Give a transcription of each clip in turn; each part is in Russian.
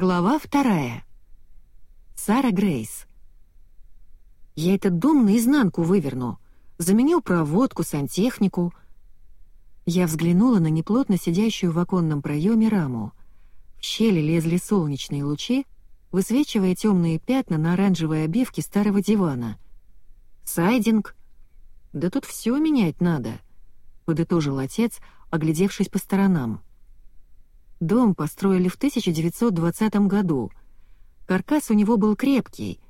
Глава вторая. Сара Грейс. Я этот дом наизнанку выверну. Заменил проводку, сантехнику. Я взглянула на неплотно сидящую в оконном проеме раму. В щели лезли солнечные лучи, высвечивая темные пятна на оранжевой обивке старого дивана. Сайдинг. Да тут все менять надо, подытожил отец, оглядевшись по сторонам. Дом построили в 1920 году. Каркас у него был крепкий,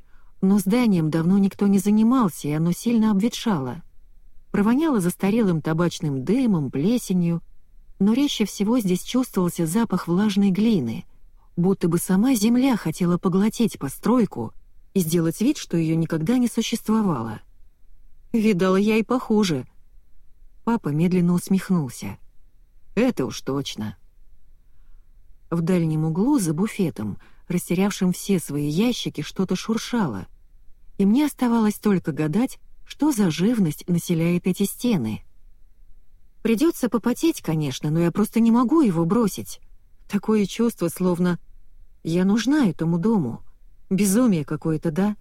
но зданием давно никто не занимался, и оно сильно обветшало. Провоняло застарелым табачным дымом, плесенью, но резче всего здесь чувствовался запах влажной глины, будто бы сама земля хотела поглотить постройку и сделать вид, что ее никогда не существовало. Видала я и похуже. Папа медленно усмехнулся. «Это уж точно». В дальнем углу за буфетом, растерявшим все свои ящики, что-то шуршало. И мне оставалось только гадать, что за живность населяет эти стены. Придется попотеть, конечно, но я просто не могу его бросить. Такое чувство, словно я нужна этому дому. Безумие какое-то, да?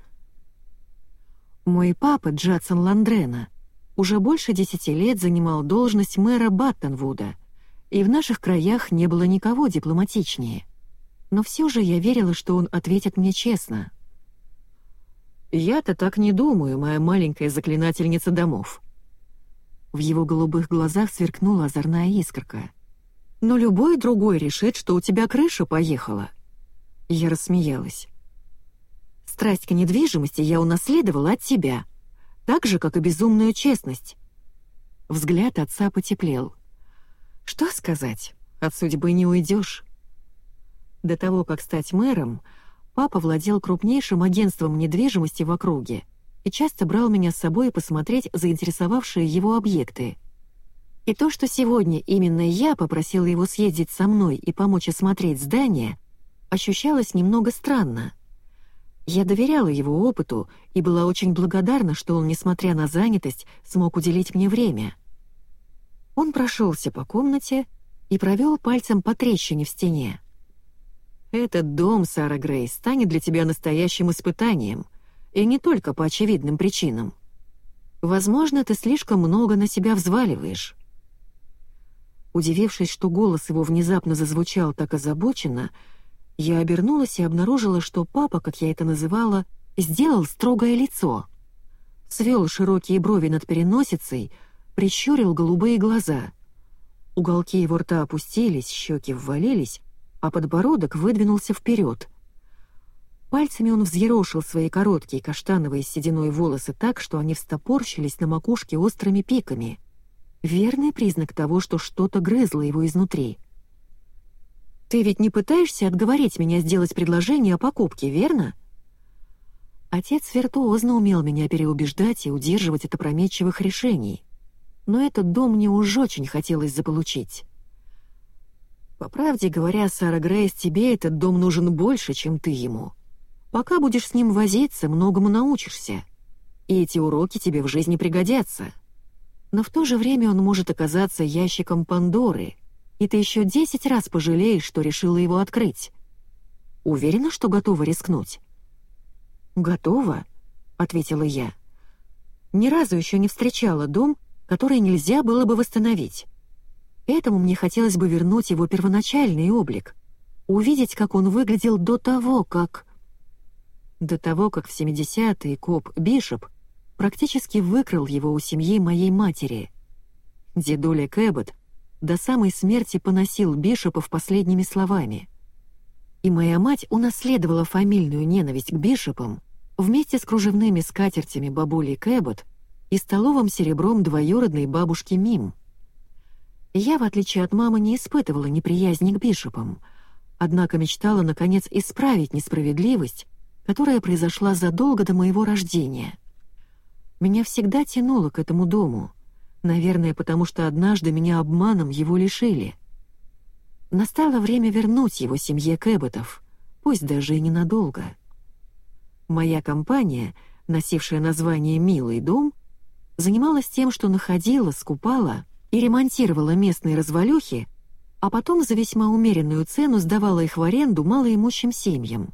Мой папа, Джадсон Ландрена, уже больше десяти лет занимал должность мэра Баттонвуда — и в наших краях не было никого дипломатичнее. Но все же я верила, что он ответит мне честно. «Я-то так не думаю, моя маленькая заклинательница домов». В его голубых глазах сверкнула озорная искорка. «Но любой другой решит, что у тебя крыша поехала». Я рассмеялась. «Страсть к недвижимости я унаследовала от тебя, так же, как и безумную честность». Взгляд отца потеплел. Что сказать? От судьбы не уйдешь. До того, как стать мэром, папа владел крупнейшим агентством недвижимости в округе и часто брал меня с собой посмотреть заинтересовавшие его объекты. И то, что сегодня именно я попросила его съездить со мной и помочь осмотреть здание, ощущалось немного странно. Я доверяла его опыту и была очень благодарна, что он, несмотря на занятость, смог уделить мне время — он прошелся по комнате и провел пальцем по трещине в стене. «Этот дом, Сара Грей, станет для тебя настоящим испытанием, и не только по очевидным причинам. Возможно, ты слишком много на себя взваливаешь». Удивившись, что голос его внезапно зазвучал так озабоченно, я обернулась и обнаружила, что папа, как я это называла, сделал строгое лицо. Свел широкие брови над переносицей — прищурил голубые глаза. Уголки его рта опустились, щеки ввалились, а подбородок выдвинулся вперед. Пальцами он взъерошил свои короткие каштановые сединой волосы так, что они встопорщились на макушке острыми пиками. Верный признак того, что что-то грызло его изнутри. «Ты ведь не пытаешься отговорить меня сделать предложение о покупке, верно?» Отец виртуозно умел меня переубеждать и удерживать от опрометчивых решений но этот дом мне уж очень хотелось заполучить. По правде говоря, Сара Грейс, тебе этот дом нужен больше, чем ты ему. Пока будешь с ним возиться, многому научишься. И эти уроки тебе в жизни пригодятся. Но в то же время он может оказаться ящиком Пандоры, и ты еще десять раз пожалеешь, что решила его открыть. Уверена, что готова рискнуть?» «Готова», — ответила я. «Ни разу еще не встречала дом, который нельзя было бы восстановить. Этому мне хотелось бы вернуть его первоначальный облик, увидеть, как он выглядел до того, как... До того, как в 70-е коп Бишоп практически выкрал его у семьи моей матери. Дедуля Кэббот до самой смерти поносил Бишопов последними словами. И моя мать унаследовала фамильную ненависть к Бишопам вместе с кружевными скатертями бабули Кэббот — и столовым серебром двоюродной бабушки Мим. Я, в отличие от мамы, не испытывала неприязни к бишопам, однако мечтала, наконец, исправить несправедливость, которая произошла задолго до моего рождения. Меня всегда тянуло к этому дому, наверное, потому что однажды меня обманом его лишили. Настало время вернуть его семье Кэбботов, пусть даже и ненадолго. Моя компания, носившая название «Милый дом», занималась тем, что находила, скупала и ремонтировала местные развалюхи, а потом за весьма умеренную цену сдавала их в аренду малоимущим семьям,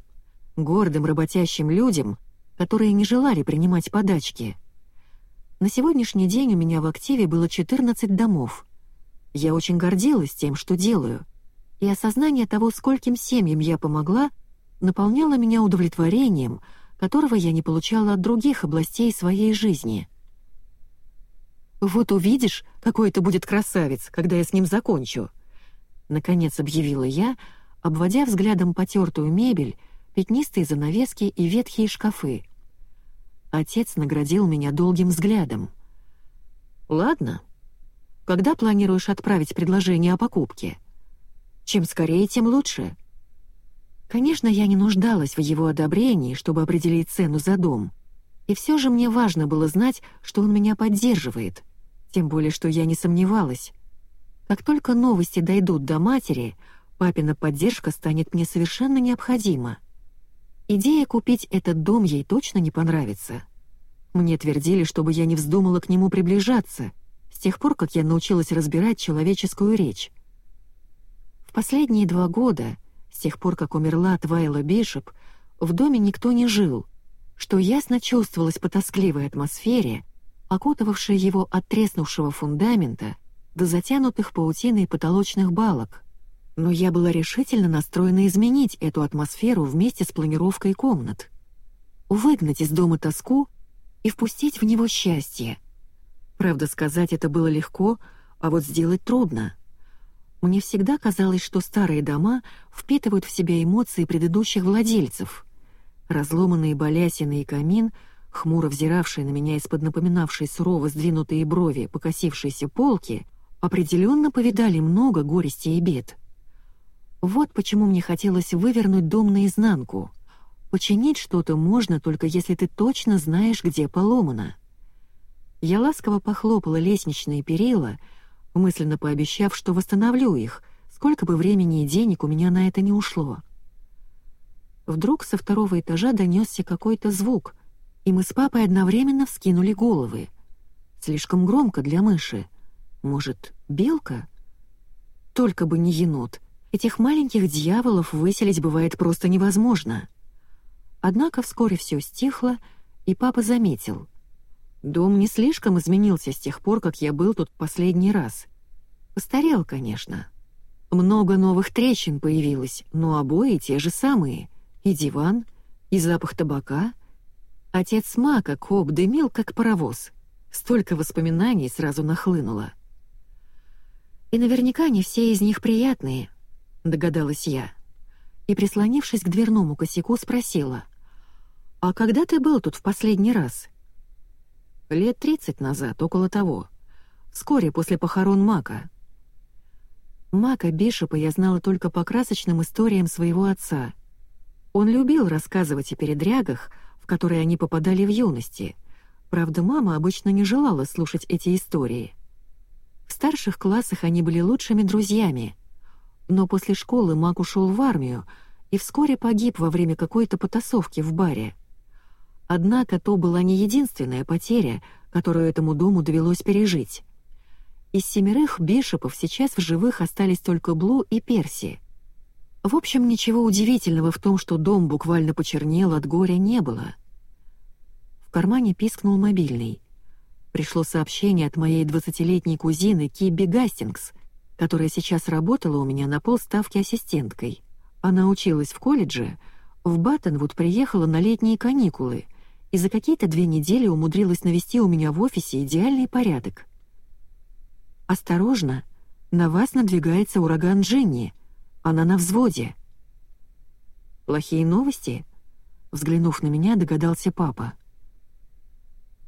гордым работящим людям, которые не желали принимать подачки. На сегодняшний день у меня в активе было 14 домов. Я очень гордилась тем, что делаю, и осознание того, скольким семьям я помогла, наполняло меня удовлетворением, которого я не получала от других областей своей жизни. «Вот увидишь, какой это будет красавец, когда я с ним закончу», — наконец объявила я, обводя взглядом потертую мебель, пятнистые занавески и ветхие шкафы. Отец наградил меня долгим взглядом. «Ладно. Когда планируешь отправить предложение о покупке?» Чем скорее, тем лучше. Конечно, я не нуждалась в его одобрении, чтобы определить цену за дом. И все же мне важно было знать, что он меня поддерживает. Тем более, что я не сомневалась. Как только новости дойдут до матери, папина поддержка станет мне совершенно необходима. Идея купить этот дом ей точно не понравится. Мне твердили, чтобы я не вздумала к нему приближаться, с тех пор, как я научилась разбирать человеческую речь. Последние два года, с тех пор, как умерла Твайла Бишоп, в доме никто не жил, что ясно чувствовалось по тоскливой атмосфере, окутывавшей его от треснувшего фундамента до затянутых паутиной потолочных балок. Но я была решительно настроена изменить эту атмосферу вместе с планировкой комнат. Выгнать из дома тоску и впустить в него счастье. Правда, сказать это было легко, а вот сделать трудно — мне всегда казалось, что старые дома впитывают в себя эмоции предыдущих владельцев. Разломанные балясины и камин, хмуро взиравшие на меня из-под напоминавшей сурово сдвинутые брови покосившейся полки, определенно повидали много горести и бед. Вот почему мне хотелось вывернуть дом наизнанку. Починить что-то можно, только если ты точно знаешь, где поломано. Я ласково похлопала лестничные перила — мысленно пообещав, что восстановлю их, сколько бы времени и денег у меня на это не ушло. Вдруг со второго этажа донесся какой-то звук, и мы с папой одновременно вскинули головы. Слишком громко для мыши. Может, белка? Только бы не енот. Этих маленьких дьяволов выселить бывает просто невозможно. Однако вскоре все стихло, и папа заметил — Дом не слишком изменился с тех пор, как я был тут последний раз. Постарел, конечно. Много новых трещин появилось, но обои те же самые. И диван, и запах табака. Отец Мака Коб дымил, как паровоз. Столько воспоминаний сразу нахлынуло. И наверняка не все из них приятные, догадалась я. И, прислонившись к дверному косяку, спросила. «А когда ты был тут в последний раз?» Лет тридцать назад, около того. Вскоре после похорон Мака. Мака Бишопа я знала только по красочным историям своего отца. Он любил рассказывать о передрягах, в которые они попадали в юности. Правда, мама обычно не желала слушать эти истории. В старших классах они были лучшими друзьями. Но после школы Мак ушел в армию и вскоре погиб во время какой-то потасовки в баре. Однако то была не единственная потеря, которую этому дому довелось пережить. Из семерых бишопов сейчас в живых остались только Блу и Перси. В общем, ничего удивительного в том, что дом буквально почернел от горя, не было. Кармане пискнул мобильный. Пришло сообщение от моей двадцатилетней кузины Кибби Гастингс, которая сейчас работала у меня на полставки ассистенткой. Она училась в колледже, в Баттенвуд приехала на летние каникулы — и за какие-то две недели умудрилась навести у меня в офисе идеальный порядок. «Осторожно, на вас надвигается ураган Дженни. Она на взводе». «Плохие новости?» Взглянув на меня, догадался папа.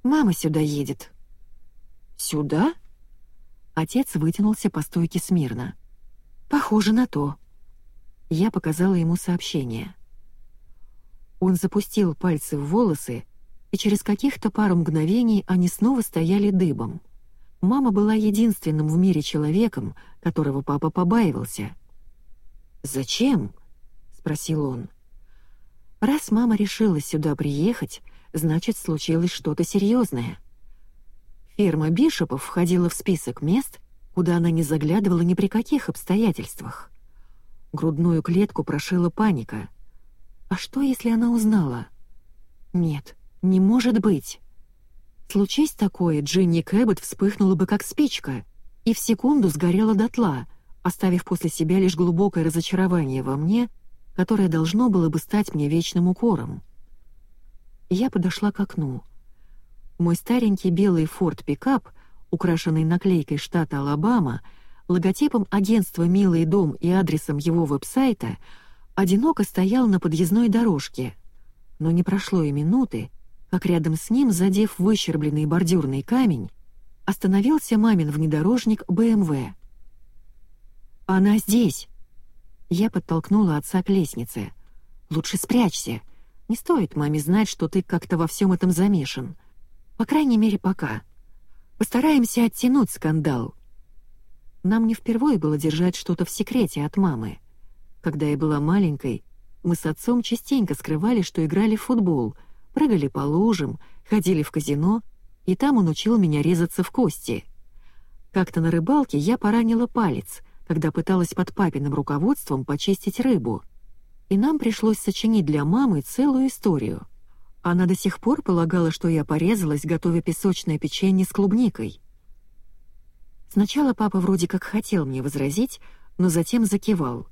«Мама сюда едет». «Сюда?» Отец вытянулся по стойке смирно. «Похоже на то». Я показала ему сообщение. Он запустил пальцы в волосы и через каких-то пару мгновений они снова стояли дыбом. Мама была единственным в мире человеком, которого папа побаивался. «Зачем?» — спросил он. «Раз мама решила сюда приехать, значит, случилось что-то серьезное. Ферма Бишопов входила в список мест, куда она не заглядывала ни при каких обстоятельствах. Грудную клетку прошила паника. А что, если она узнала? Нет, не может быть. Случись такое, Джинни Кэббет вспыхнула бы как спичка и в секунду сгорела дотла, оставив после себя лишь глубокое разочарование во мне, которое должно было бы стать мне вечным укором. Я подошла к окну. Мой старенький белый форт-пикап, украшенный наклейкой штата Алабама, логотипом агентства «Милый дом» и адресом его веб-сайта, одиноко стоял на подъездной дорожке. Но не прошло и минуты, как рядом с ним, задев выщербленный бордюрный камень, остановился мамин внедорожник БМВ. «Она здесь!» Я подтолкнула отца к лестнице. «Лучше спрячься. Не стоит маме знать, что ты как-то во всем этом замешан. По крайней мере, пока. Постараемся оттянуть скандал». Нам не впервые было держать что-то в секрете от мамы. Когда я была маленькой, мы с отцом частенько скрывали, что играли в футбол, прыгали по лужам, ходили в казино, и там он учил меня резаться в кости. Как-то на рыбалке я поранила палец, когда пыталась под папиным руководством почистить рыбу. И нам пришлось сочинить для мамы целую историю. Она до сих пор полагала, что я порезалась, готовя песочное печенье с клубникой. Сначала папа вроде как хотел мне возразить, но затем закивал.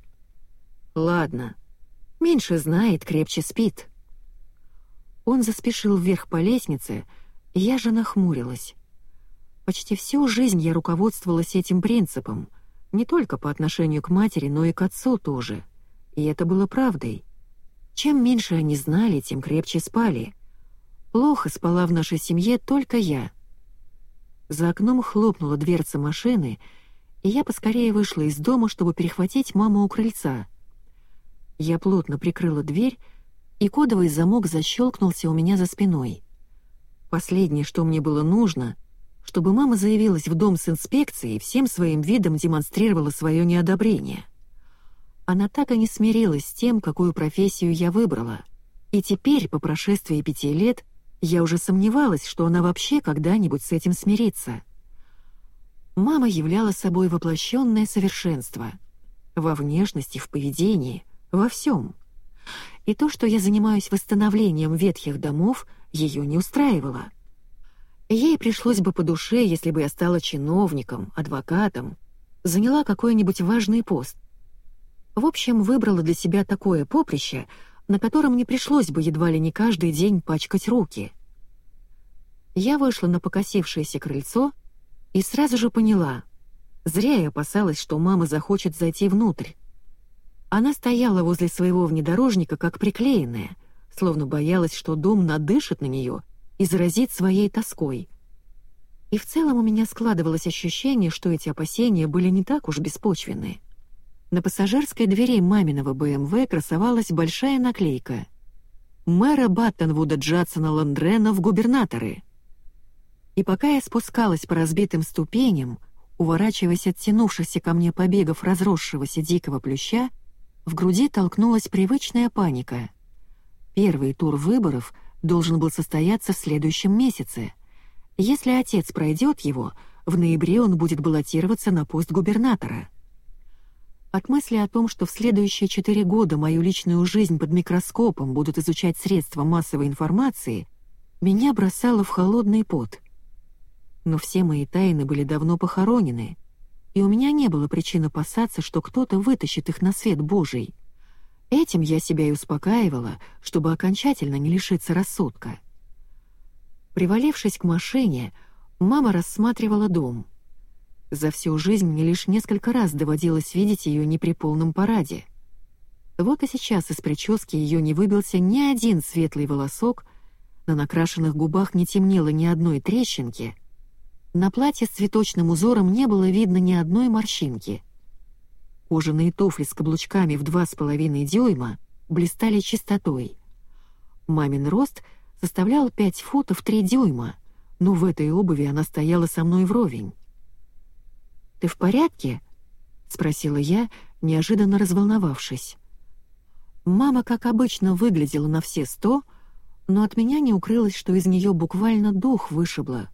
«Ладно. Меньше знает, крепче спит». Он заспешил вверх по лестнице, и я же нахмурилась. Почти всю жизнь я руководствовалась этим принципом — не только по отношению к матери, но и к отцу тоже. И это было правдой. Чем меньше они знали, тем крепче спали. Плохо спала в нашей семье только я. За окном хлопнула дверца машины, и я поскорее вышла из дома, чтобы перехватить маму у крыльца. Я плотно прикрыла дверь, и кодовый замок защелкнулся у меня за спиной. Последнее, что мне было нужно, чтобы мама заявилась в дом с инспекцией и всем своим видом демонстрировала свое неодобрение. Она так и не смирилась с тем, какую профессию я выбрала. И теперь, по прошествии пяти лет, я уже сомневалась, что она вообще когда-нибудь с этим смирится. Мама являла собой воплощенное совершенство. Во внешности, в поведении, во всем. И то, что я занимаюсь восстановлением ветхих домов, ее не устраивало. Ей пришлось бы по душе, если бы я стала чиновником, адвокатом, заняла какой-нибудь важный пост. В общем, выбрала для себя такое поприще, на котором не пришлось бы едва ли не каждый день пачкать руки. Я вышла на покосившееся крыльцо и сразу же поняла. Зря я опасалась, что мама захочет зайти внутрь. Она стояла возле своего внедорожника как приклеенная, словно боялась, что дом надышит на нее — и заразить своей тоской. И в целом у меня складывалось ощущение, что эти опасения были не так уж беспочвенны. На пассажирской двери маминого БМВ красовалась большая наклейка «Мэра Баттонвуда Джадсона Ландрена в губернаторы». И пока я спускалась по разбитым ступеням, уворачиваясь от тянувшихся ко мне побегов разросшегося дикого плюща, в груди толкнулась привычная паника. Первый тур выборов должен был состояться в следующем месяце. Если отец пройдет его, в ноябре он будет баллотироваться на пост губернатора. От мысли о том, что в следующие четыре года мою личную жизнь под микроскопом будут изучать средства массовой информации, меня бросало в холодный пот. Но все мои тайны были давно похоронены, и у меня не было причин опасаться, что кто-то вытащит их на свет Божий. Этим я себя и успокаивала, чтобы окончательно не лишиться рассудка. Привалившись к машине, мама рассматривала дом. За всю жизнь мне лишь несколько раз доводилось видеть ее не при полном параде. Вот и сейчас из прически ее не выбился ни один светлый волосок, на накрашенных губах не темнело ни одной трещинки, на платье с цветочным узором не было видно ни одной морщинки — Кожаные туфли с каблучками в два с половиной дюйма блистали чистотой. Мамин рост составлял пять футов три дюйма, но в этой обуви она стояла со мной вровень. «Ты в порядке?» — спросила я, неожиданно разволновавшись. Мама, как обычно, выглядела на все сто, но от меня не укрылось, что из нее буквально дух вышибло.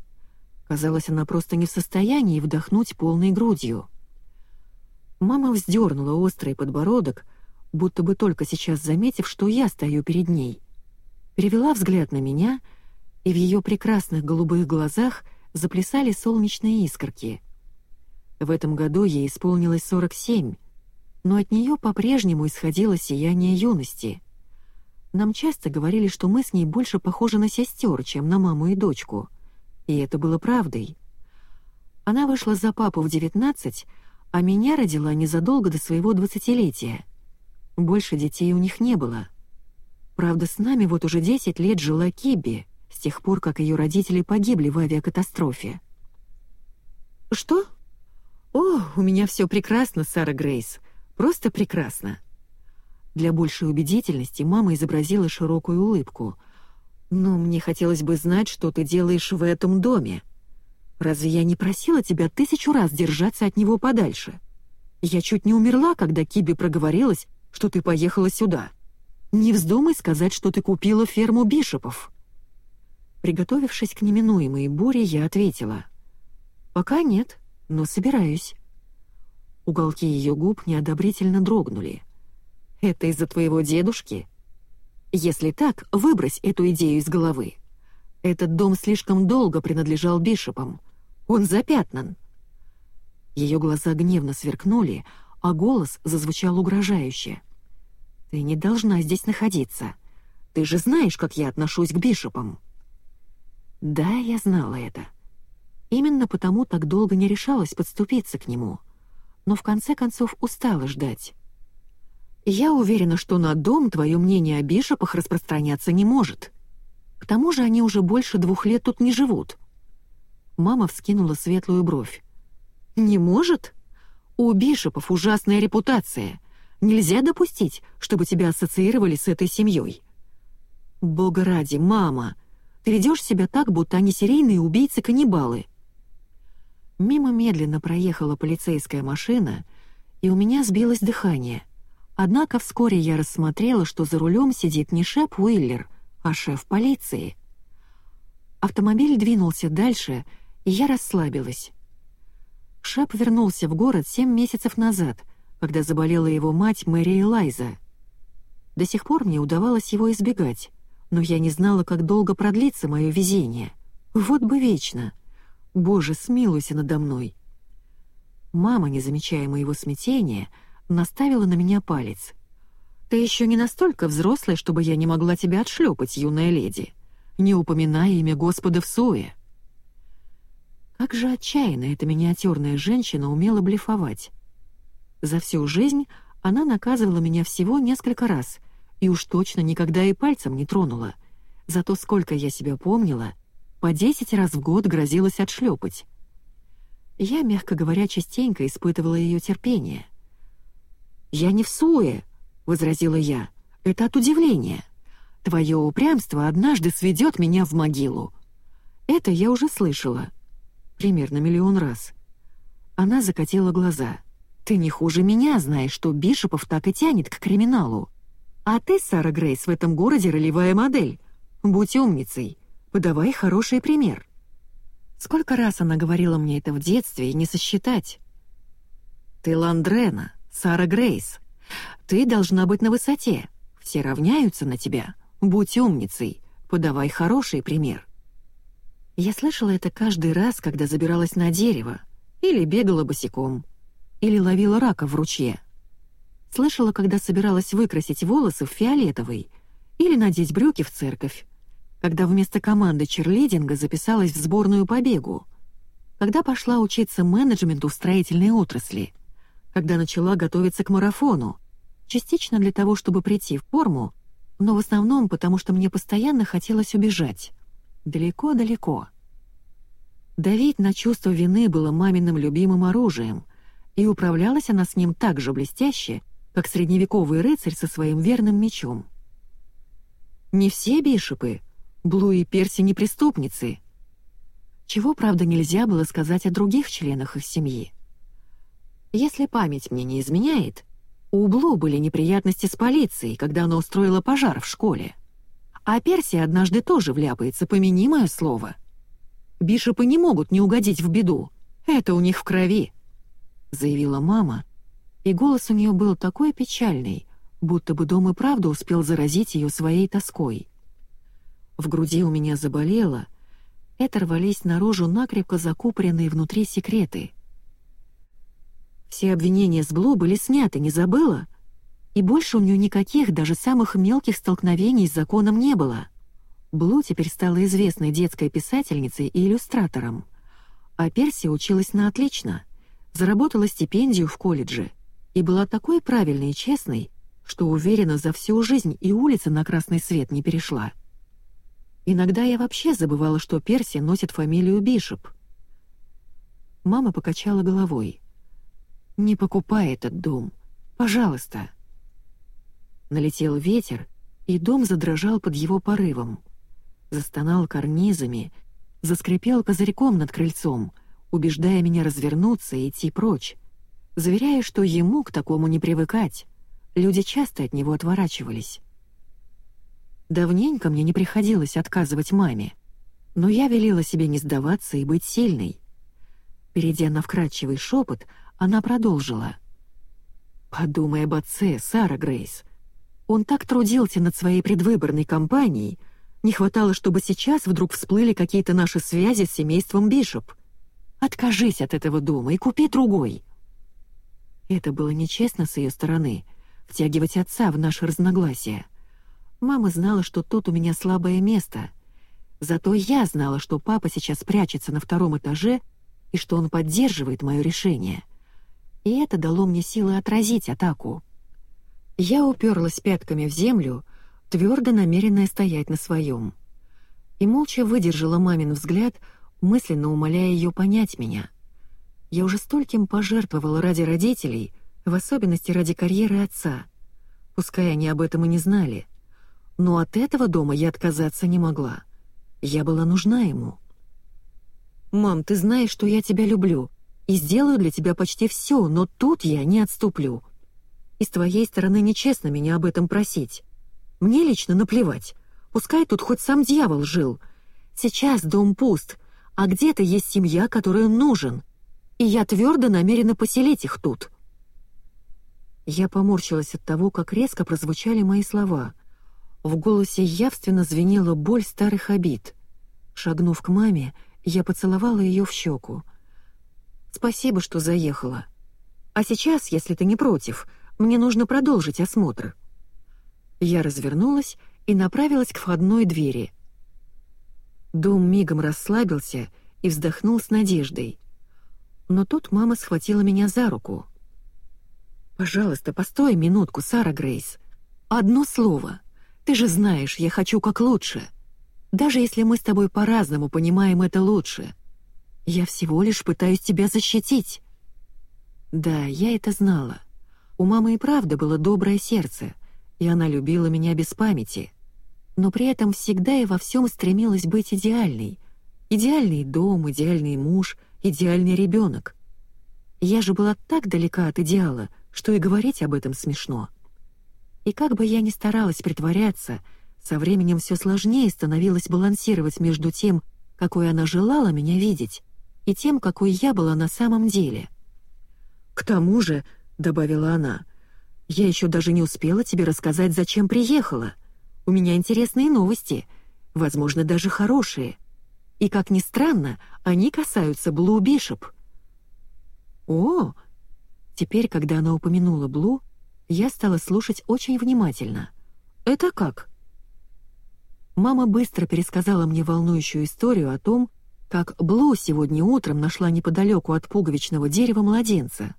Казалось, она просто не в состоянии вдохнуть полной грудью. Мама вздернула острый подбородок, будто бы только сейчас заметив, что я стою перед ней. Перевела взгляд на меня, и в ее прекрасных голубых глазах заплясали солнечные искорки. В этом году ей исполнилось 47, но от нее по-прежнему исходило сияние юности. Нам часто говорили, что мы с ней больше похожи на сестер, чем на маму и дочку. И это было правдой. Она вышла за папу в 19, а меня родила незадолго до своего двадцатилетия. Больше детей у них не было. Правда, с нами вот уже 10 лет жила Кибби, с тех пор, как ее родители погибли в авиакатастрофе. «Что?» «О, у меня все прекрасно, Сара Грейс. Просто прекрасно». Для большей убедительности мама изобразила широкую улыбку. «Но мне хотелось бы знать, что ты делаешь в этом доме. Разве я не просила тебя тысячу раз держаться от него подальше? Я чуть не умерла, когда Киби проговорилась, что ты поехала сюда. Не вздумай сказать, что ты купила ферму Бишопов». Приготовившись к неминуемой буре, я ответила. «Пока нет, но собираюсь». Уголки ее губ неодобрительно дрогнули. «Это из-за твоего дедушки?» «Если так, выбрось эту идею из головы. Этот дом слишком долго принадлежал Бишопам. Он запятнан». Ее глаза гневно сверкнули, а голос зазвучал угрожающе. «Ты не должна здесь находиться. Ты же знаешь, как я отношусь к Бишопам». Да, я знала это. Именно потому так долго не решалась подступиться к нему, но в конце концов устала ждать. Я уверена, что на дом твое мнение о Бишопах распространяться не может. К тому же они уже больше двух лет тут не живут. Мама вскинула светлую бровь. «Не может? У Бишопов ужасная репутация. Нельзя допустить, чтобы тебя ассоциировали с этой семьей». «Бога ради, мама!» Ты ведешь себя так, будто они серийные убийцы-каннибалы». Мимо медленно проехала полицейская машина, и у меня сбилось дыхание. Однако вскоре я рассмотрела, что за рулем сидит не Шеп Уиллер, а шеф полиции. Автомобиль двинулся дальше, и я расслабилась. Шеп вернулся в город семь месяцев назад, когда заболела его мать Мэри Элайза. До сих пор мне удавалось его избегать но я не знала, как долго продлится мое везение. Вот бы вечно. Боже, смилуйся надо мной. Мама, не замечая моего смятения, наставила на меня палец. «Ты еще не настолько взрослая, чтобы я не могла тебя отшлепать, юная леди, не упоминая имя Господа в суе». Как же отчаянно эта миниатюрная женщина умела блефовать. За всю жизнь она наказывала меня всего несколько раз — и уж точно никогда и пальцем не тронула. Зато сколько я себя помнила, по десять раз в год грозилась отшлепать. Я, мягко говоря, частенько испытывала ее терпение. «Я не в суе», — возразила я, — «это от удивления. Твое упрямство однажды сведет меня в могилу». Это я уже слышала. Примерно миллион раз. Она закатила глаза. «Ты не хуже меня знаешь, что Бишопов так и тянет к криминалу. А ты, Сара Грейс, в этом городе ролевая модель. Будь умницей, подавай хороший пример. Сколько раз она говорила мне это в детстве, и не сосчитать. Ты Ландрена, Сара Грейс. Ты должна быть на высоте. Все равняются на тебя. Будь умницей, подавай хороший пример. Я слышала это каждый раз, когда забиралась на дерево, или бегала босиком, или ловила рака в ручье. Слышала, когда собиралась выкрасить волосы в фиолетовый или надеть брюки в церковь. Когда вместо команды черлидинга записалась в сборную по бегу. Когда пошла учиться менеджменту в строительной отрасли. Когда начала готовиться к марафону. Частично для того, чтобы прийти в форму, но в основном потому, что мне постоянно хотелось убежать. Далеко-далеко. Давить на чувство вины было маминым любимым оружием, и управлялась она с ним так же блестяще, как средневековый рыцарь со своим верным мечом. Не все бишопы, Блу и Перси не преступницы. Чего, правда, нельзя было сказать о других членах их семьи. Если память мне не изменяет, у Блу были неприятности с полицией, когда она устроила пожар в школе. А Перси однажды тоже вляпается, помяни мое слово. Бишопы не могут не угодить в беду. Это у них в крови», — заявила мама, и голос у нее был такой печальный, будто бы дом и правда успел заразить ее своей тоской. В груди у меня заболело, это рвались наружу накрепко закупоренные внутри секреты. Все обвинения с Блу были сняты, не забыла? И больше у нее никаких, даже самых мелких столкновений с законом не было. Блу теперь стала известной детской писательницей и иллюстратором. А Перси училась на отлично, заработала стипендию в колледже и была такой правильной и честной, что уверена за всю жизнь и улица на красный свет не перешла. Иногда я вообще забывала, что Перси носит фамилию Бишоп. Мама покачала головой. «Не покупай этот дом. Пожалуйста». Налетел ветер, и дом задрожал под его порывом. Застонал карнизами, заскрипел козырьком над крыльцом, убеждая меня развернуться и идти прочь, заверяя, что ему к такому не привыкать. Люди часто от него отворачивались. Давненько мне не приходилось отказывать маме, но я велела себе не сдаваться и быть сильной. Перейдя на вкрадчивый шепот, она продолжила. «Подумай об отце, Сара Грейс. Он так трудился над своей предвыборной кампанией, не хватало, чтобы сейчас вдруг всплыли какие-то наши связи с семейством Бишоп. Откажись от этого дома и купи другой». Это было нечестно с ее стороны — втягивать отца в наши разногласия. Мама знала, что тут у меня слабое место. Зато я знала, что папа сейчас прячется на втором этаже и что он поддерживает мое решение. И это дало мне силы отразить атаку. Я уперлась пятками в землю, твердо намеренная стоять на своем. И молча выдержала мамин взгляд, мысленно умоляя ее понять меня. Я уже стольким пожертвовала ради родителей — в особенности ради карьеры отца. Пускай они об этом и не знали. Но от этого дома я отказаться не могла. Я была нужна ему. «Мам, ты знаешь, что я тебя люблю, и сделаю для тебя почти все, но тут я не отступлю. И с твоей стороны нечестно меня об этом просить. Мне лично наплевать. Пускай тут хоть сам дьявол жил. Сейчас дом пуст, а где-то есть семья, которая нужен. И я твердо намерена поселить их тут». Я поморщилась от того, как резко прозвучали мои слова. В голосе явственно звенела боль старых обид. Шагнув к маме, я поцеловала ее в щеку. «Спасибо, что заехала. А сейчас, если ты не против, мне нужно продолжить осмотр». Я развернулась и направилась к входной двери. Дом мигом расслабился и вздохнул с надеждой. Но тут мама схватила меня за руку. «Пожалуйста, постой минутку, Сара Грейс. Одно слово. Ты же знаешь, я хочу как лучше. Даже если мы с тобой по-разному понимаем это лучше. Я всего лишь пытаюсь тебя защитить». Да, я это знала. У мамы и правда было доброе сердце, и она любила меня без памяти. Но при этом всегда и во всем стремилась быть идеальной. Идеальный дом, идеальный муж, идеальный ребенок. Я же была так далека от идеала — что и говорить об этом смешно. И как бы я ни старалась притворяться, со временем все сложнее становилось балансировать между тем, какой она желала меня видеть, и тем, какой я была на самом деле. «К тому же», — добавила она, — «я еще даже не успела тебе рассказать, зачем приехала. У меня интересные новости, возможно, даже хорошие. И, как ни странно, они касаются Блу Бишоп». «О!» Теперь, когда она упомянула Блу, я стала слушать очень внимательно. «Это как?» Мама быстро пересказала мне волнующую историю о том, как Блу сегодня утром нашла неподалеку от пуговичного дерева младенца.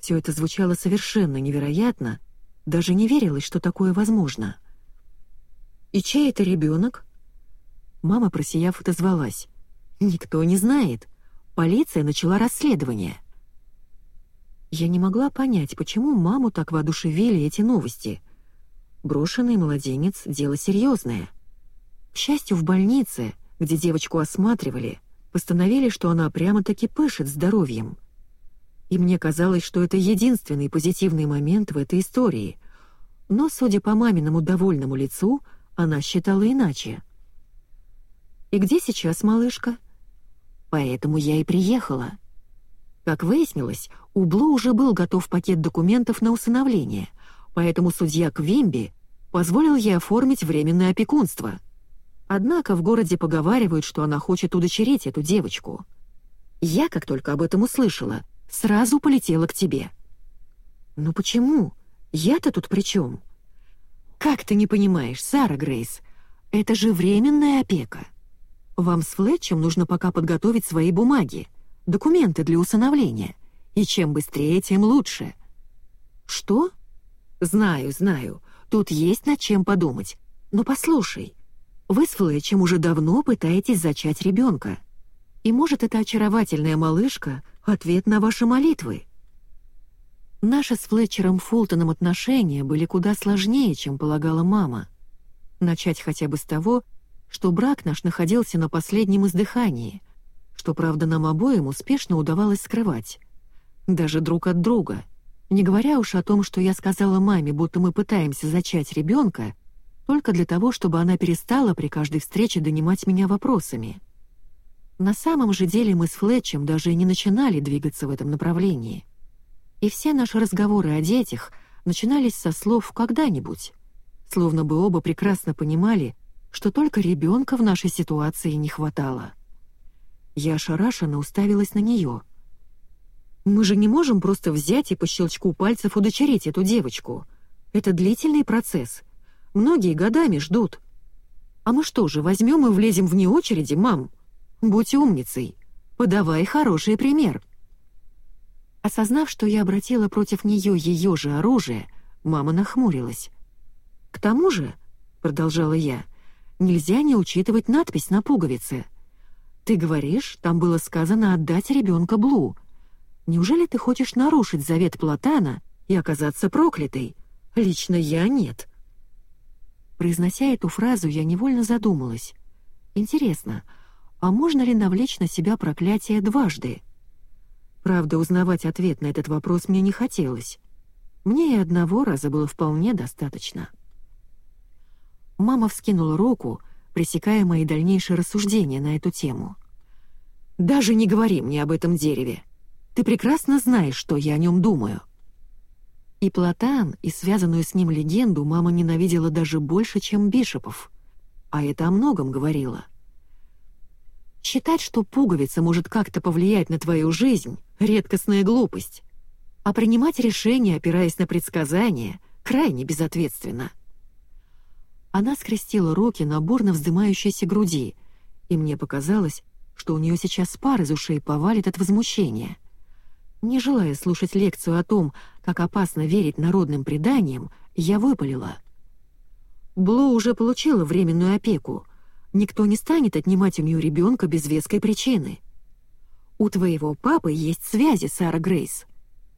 Все это звучало совершенно невероятно, даже не верилось, что такое возможно. «И чей это ребенок?» Мама, просияв, отозвалась. «Никто не знает. Полиция начала расследование». Я не могла понять, почему маму так воодушевили эти новости. Брошенный младенец — дело серьезное. К счастью, в больнице, где девочку осматривали, постановили, что она прямо-таки пышет здоровьем. И мне казалось, что это единственный позитивный момент в этой истории. Но, судя по маминому довольному лицу, она считала иначе. «И где сейчас малышка?» — Поэтому я и приехала. Как выяснилось, у Блу уже был готов пакет документов на усыновление, поэтому судья Квимби позволил ей оформить временное опекунство. Однако в городе поговаривают, что она хочет удочерить эту девочку. Я, как только об этом услышала, сразу полетела к тебе. «Ну почему? Я-то тут при чем?» «Как ты не понимаешь, Сара Грейс? Это же временная опека. Вам с Флетчем нужно пока подготовить свои бумаги, документы для усыновления, и чем быстрее, тем лучше». «Что?» «Знаю, знаю, тут есть над чем подумать. Но послушай, вы с Флетчем уже давно пытаетесь зачать ребенка. И может, эта очаровательная малышка — ответ на ваши молитвы?» Наши с Флетчером Фултоном отношения были куда сложнее, чем полагала мама. Начать хотя бы с того, что брак наш находился на последнем издыхании, что, правда, нам обоим успешно удавалось скрывать. Даже друг от друга. Не говоря уж о том, что я сказала маме, будто мы пытаемся зачать ребенка, только для того, чтобы она перестала при каждой встрече донимать меня вопросами. На самом же деле мы с Флетчем даже и не начинали двигаться в этом направлении и все наши разговоры о детях начинались со слов «когда-нибудь», словно бы оба прекрасно понимали, что только ребенка в нашей ситуации не хватало. Я ошарашенно уставилась на нее. «Мы же не можем просто взять и по щелчку пальцев удочерить эту девочку. Это длительный процесс. Многие годами ждут. А мы что же, возьмем и влезем вне очереди, мам? Будь умницей. Подавай хороший пример». Осознав, что я обратила против нее ее же оружие, мама нахмурилась. «К тому же», — продолжала я, — «нельзя не учитывать надпись на пуговице. Ты говоришь, там было сказано отдать ребенка Блу. Неужели ты хочешь нарушить завет Платана и оказаться проклятой? Лично я нет». Произнося эту фразу, я невольно задумалась. «Интересно, а можно ли навлечь на себя проклятие дважды?» Правда, узнавать ответ на этот вопрос мне не хотелось. Мне и одного раза было вполне достаточно. Мама вскинула руку, пресекая мои дальнейшие рассуждения на эту тему. «Даже не говори мне об этом дереве. Ты прекрасно знаешь, что я о нем думаю». И Платан, и связанную с ним легенду мама ненавидела даже больше, чем Бишопов. А это о многом говорило. Считать, что пуговица может как-то повлиять на твою жизнь — редкостная глупость. А принимать решения, опираясь на предсказания, крайне безответственно. Она скрестила руки на бурно вздымающейся груди, и мне показалось, что у нее сейчас пар из ушей повалит от возмущения. Не желая слушать лекцию о том, как опасно верить народным преданиям, я выпалила. Блу уже получила временную опеку — Никто не станет отнимать у нее ребенка без веской причины. У твоего папы есть связи, Сара Грейс.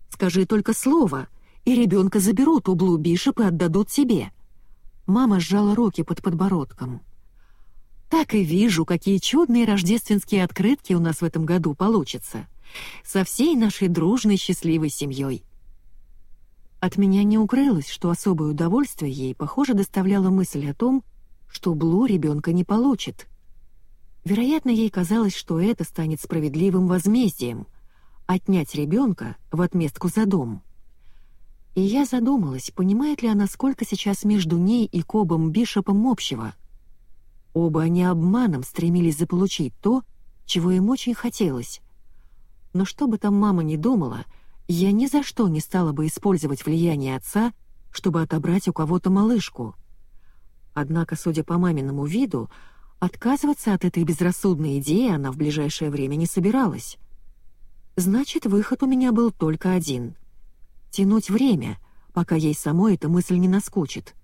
Скажи только слово, и ребенка заберут у Блу Бишоп и отдадут тебе. Мама сжала руки под подбородком. Так и вижу, какие чудные рождественские открытки у нас в этом году получатся. Со всей нашей дружной счастливой семьей. От меня не укрылось, что особое удовольствие ей, похоже, доставляла мысль о том, что Блу ребенка не получит. Вероятно, ей казалось, что это станет справедливым возмездием — отнять ребенка в отместку за дом. И я задумалась, понимает ли она, сколько сейчас между ней и Кобом Бишопом общего. Оба они обманом стремились заполучить то, чего им очень хотелось. Но что бы там мама ни думала, я ни за что не стала бы использовать влияние отца, чтобы отобрать у кого-то малышку — Однако, судя по маминому виду, отказываться от этой безрассудной идеи она в ближайшее время не собиралась. Значит, выход у меня был только один — тянуть время, пока ей самой эта мысль не наскучит.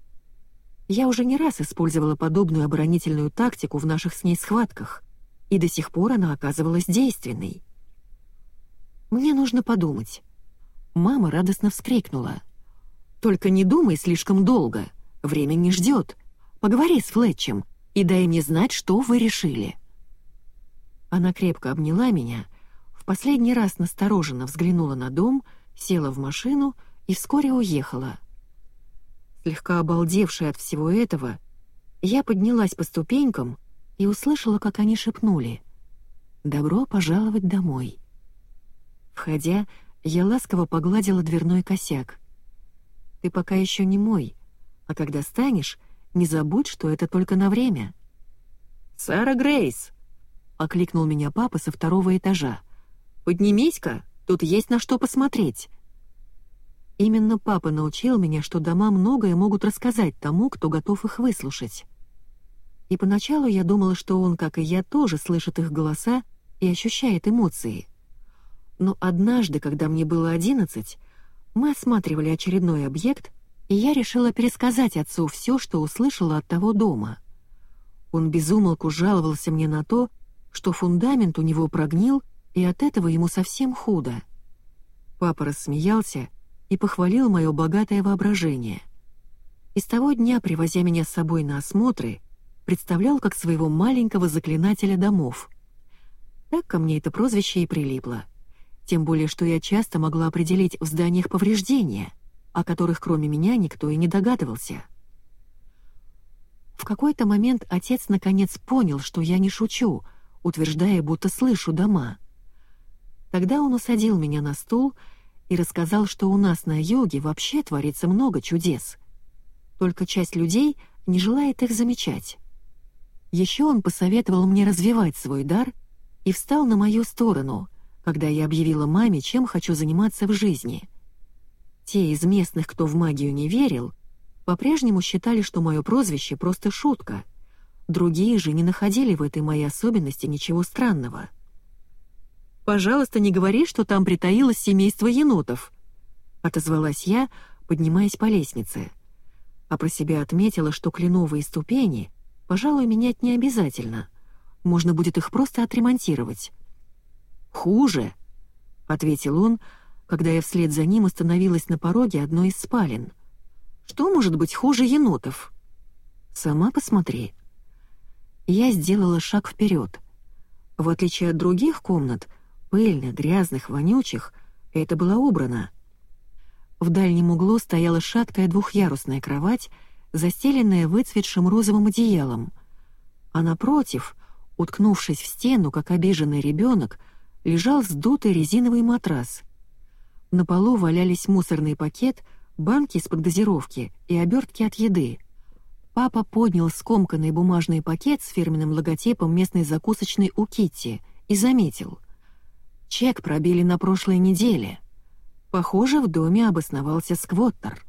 Я уже не раз использовала подобную оборонительную тактику в наших с ней схватках, и до сих пор она оказывалась действенной. «Мне нужно подумать». Мама радостно вскрикнула. «Только не думай слишком долго, время не ждет. Поговори с Флетчем и дай мне знать, что вы решили». Она крепко обняла меня, в последний раз настороженно взглянула на дом, села в машину и вскоре уехала. Слегка обалдевшая от всего этого, я поднялась по ступенькам и услышала, как они шепнули. «Добро пожаловать домой». Входя, я ласково погладила дверной косяк. «Ты пока еще не мой, а когда станешь, не забудь, что это только на время». «Сара Грейс!» — окликнул меня папа со второго этажа. «Поднимись-ка, тут есть на что посмотреть». Именно папа научил меня, что дома многое могут рассказать тому, кто готов их выслушать. И поначалу я думала, что он, как и я, тоже слышит их голоса и ощущает эмоции. Но однажды, когда мне было одиннадцать, мы осматривали очередной объект, и я решила пересказать отцу все, что услышала от того дома. Он безумолку жаловался мне на то, что фундамент у него прогнил, и от этого ему совсем худо. Папа рассмеялся и похвалил мое богатое воображение. И с того дня, привозя меня с собой на осмотры, представлял как своего маленького заклинателя домов. Так ко мне это прозвище и прилипло. Тем более, что я часто могла определить в зданиях повреждения, о которых кроме меня никто и не догадывался. В какой-то момент отец наконец понял, что я не шучу, утверждая, будто слышу дома. Тогда он усадил меня на стул и рассказал, что у нас на юге вообще творится много чудес. Только часть людей не желает их замечать. Еще он посоветовал мне развивать свой дар и встал на мою сторону, когда я объявила маме, чем хочу заниматься в жизни. Те из местных, кто в магию не верил, по-прежнему считали, что мое прозвище просто шутка. Другие же не находили в этой моей особенности ничего странного. «Пожалуйста, не говори, что там притаилось семейство енотов», — отозвалась я, поднимаясь по лестнице. А про себя отметила, что кленовые ступени, пожалуй, менять не обязательно. Можно будет их просто отремонтировать. «Хуже», — ответил он, когда я вслед за ним остановилась на пороге одной из спален — что может быть хуже енотов? Сама посмотри. Я сделала шаг вперед. В отличие от других комнат, пыльных, грязных, вонючих, это было убрано. В дальнем углу стояла шаткая двухъярусная кровать, застеленная выцветшим розовым одеялом, а напротив, уткнувшись в стену, как обиженный ребенок, лежал сдутый резиновый матрас. На полу валялись мусорный пакет — банки из-под газировки и обертки от еды. Папа поднял скомканный бумажный пакет с фирменным логотипом местной закусочной у Китти и заметил. Чек пробили на прошлой неделе. Похоже, в доме обосновался сквоттер.